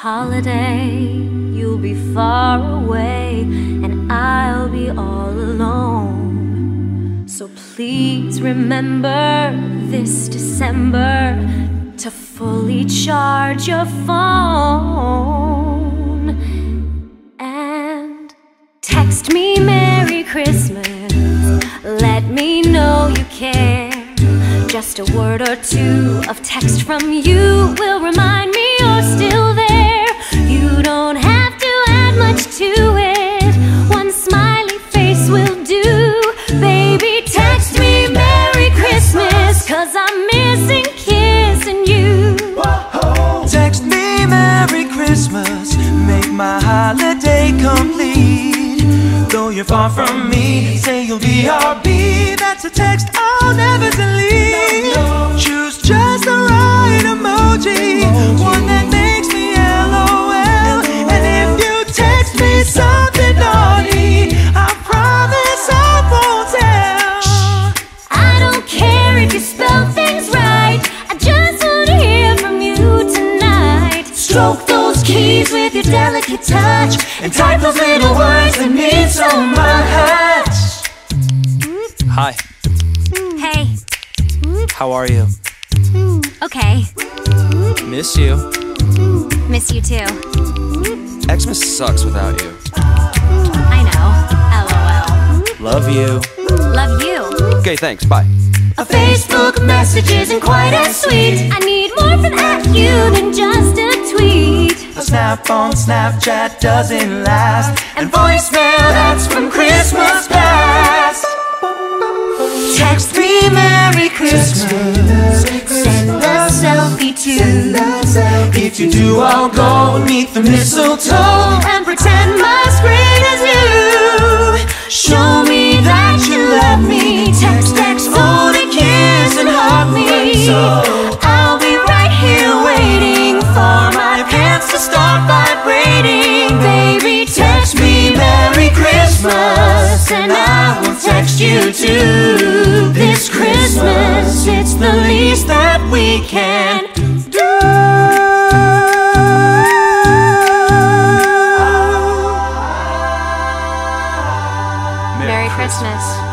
holiday, you'll be far away, and I'll be all alone. So please remember this December to fully charge your phone and text me Merry Christmas. Let me know you care. Just a word or two of text from you will remind me you're still Christmas, make my holiday complete. Though you're far from me, say you'll be RB. That's a text I'll never delete. Keys with your delicate touch and type those little words that mean so much. Hi, Hey, how are you? okay. Miss you. Miss you too. Xmas sucks without you. I know. LOL. Love you. Love you. Okay, thanks. Bye. A Facebook message isn't quite as sweet. I need more from at you than just a tweet. A snap on Snapchat doesn't last. And voicemail that's from Christmas past. Text me Merry Christmas. Send a selfie too. If you do, I'll go meet the mistletoe and pretend my screen is you. Show me that you love me. Text, text, hold a kiss and hug me. text you to This Christmas, it's the least that we can do. Merry Christmas.